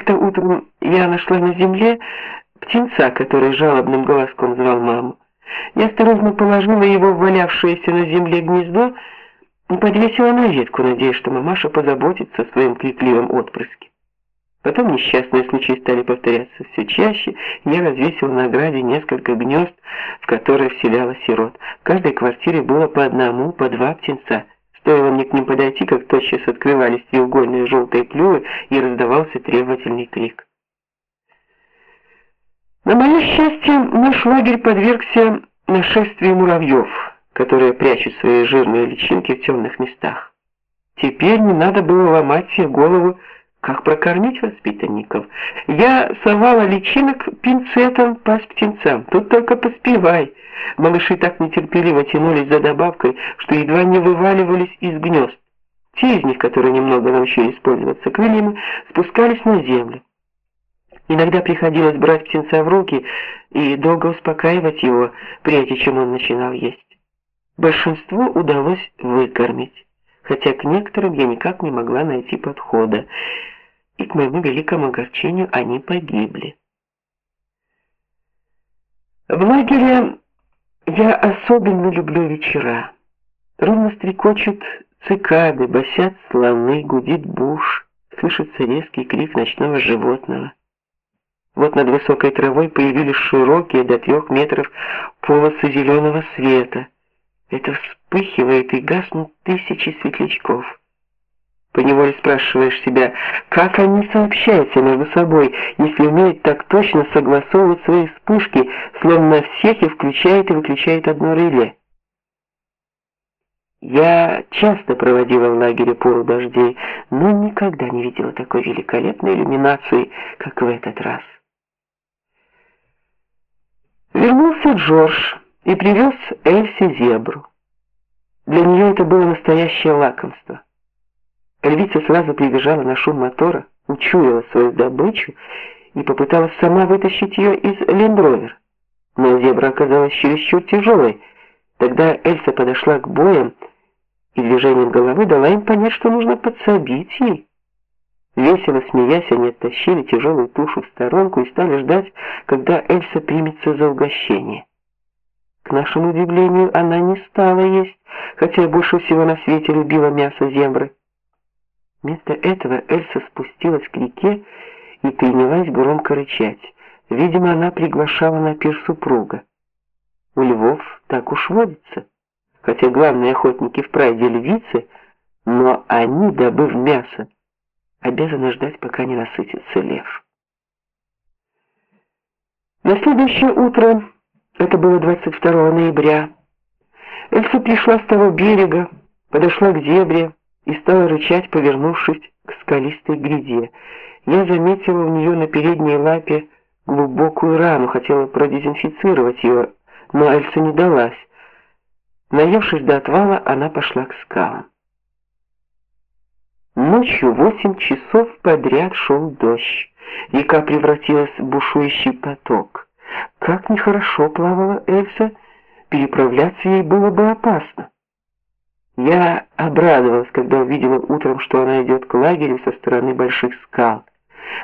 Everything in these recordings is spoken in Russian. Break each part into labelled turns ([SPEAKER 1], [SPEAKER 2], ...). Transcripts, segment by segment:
[SPEAKER 1] Как-то утром я нашла на земле птенца, который жалобным голоском звал маму. Я осторожно положила его в валявшееся на земле гнездо и подвесила на ветку, надеясь, что мамаша позаботится о своем крикливом отпрыске. Потом несчастные случаи стали повторяться все чаще, я развесил на ограде несколько гнезд, в которые вселяла сирот. В каждой квартире было по одному, по два птенца. Стоило мне к ним подойти, как тотчас открывались треугольные желтые клювы, и раздавался требовательный крик. На мое счастье, наш лагерь подвергся нашествию муравьев, которые прячут свои жирные личинки в темных местах. Теперь не надо было ломать себе голову, как прокормить воспитанников? Я совала личинок пинцетом по птенцам. Тут только поспевай. Малыши так нетерпеливо тянулись за добавкой, что едва не вываливались из гнезд. Те из них, которые немного научились пользоваться крыльями, спускались на землю. Иногда приходилось брать птенца в руки и долго успокаивать его, прежде чем он начинал есть. Большинство удалось выкормить хотя к некоторым я никак не могла найти подхода, и к моему великому огорчению они погибли. В лагере я особенно люблю вечера. Ровно стрекочут цикады, басят слоны, гудит буш, слышится резкий крик ночного животного. Вот над высокой травой появились широкие до трех метров полосы зеленого света. Это вспыхивает и гаснут тысячи светлячков. Поневоле спрашиваешь себя, как они сообщаются между собой, если умеют так точно согласовывать свои вспышки, словно всех и включает и выключает одно реле. Я часто проводила в лагере пору дождей, но никогда не видела такой великолепной иллюминации, как в этот раз. Вернулся Джордж и привез Эльси зебру. Для нее это было настоящее лакомство. Львица сразу прибежала на шум мотора, учуяла свою добычу и попыталась сама вытащить ее из лендровера. Но зебра оказалась чересчур тяжелой. Тогда Эльса подошла к боям и движением головы дала им понять, что нужно подсобить ей. Весело смеясь, они оттащили тяжелую тушу в сторонку и стали ждать, когда Эльса примется за угощение. К нашему удивлению, она не стала есть, хотя больше всего на свете любила мясо зебры. Вместо этого Эльса спустилась к реке и принялась громко рычать. Видимо, она приглашала на пир супруга. У львов так уж водится. Хотя главные охотники в прайде львицы, но они, добыв мясо, обязаны ждать, пока не насытится лев. На следующее утро это было 22 ноября. Эльса пришла с того берега, подошла к зебре и стала рычать, повернувшись к скалистой гряде. Я заметила у нее на передней лапе глубокую рану, хотела продезинфицировать ее, но Эльса не далась. Наевшись до отвала, она пошла к скалам. Ночью восемь часов подряд шел дождь. Река превратилась в бушующий поток. Как нехорошо плавала Эльса, переправляться ей было бы опасно. Я обрадовалась, когда увидела утром, что она идет к лагерю со стороны больших скал.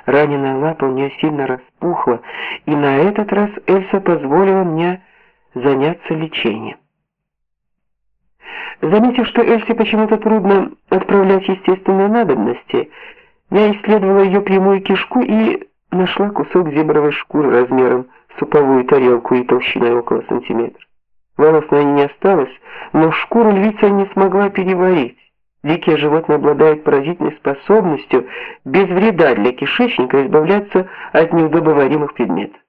[SPEAKER 1] Раненая лапа у нее сильно распухла, и на этот раз Эльса позволила мне заняться лечением. Заметив, что Эльсе почему-то трудно отправлять естественные надобности, я исследовала ее прямую кишку и нашла кусок зебровой шкуры размером суповую тарелку и толщиной около сантиметра. Волос на ней не осталось, но шкуру львица не смогла переварить. Дикие животные обладают поразительной способностью без вреда для кишечника избавляться от неудобоваримых предметов.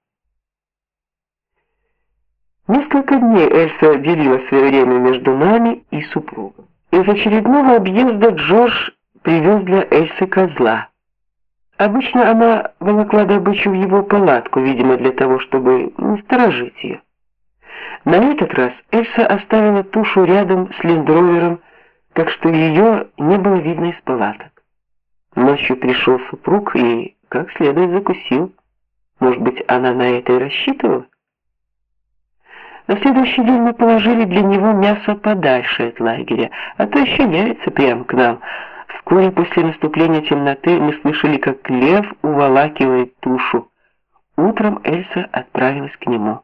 [SPEAKER 1] Несколько дней Эльса делила свое время между нами и супругом. Из очередного объезда Джордж привез для Эльсы козла. Обычно она волокла добычу в его палатку, видимо, для того, чтобы не сторожить ее. На этот раз Эльса оставила тушу рядом с лендровером, так что ее не было видно из палаток. Ночью пришел супруг и как следует закусил. Может быть, она на это и рассчитывала? На следующий день мы положили для него мясо подальше от лагеря, а то еще явится прямо к нам. Вскоре после наступления темноты мы слышали, как лев уволакивает тушу. Утром Эльса отправилась к нему.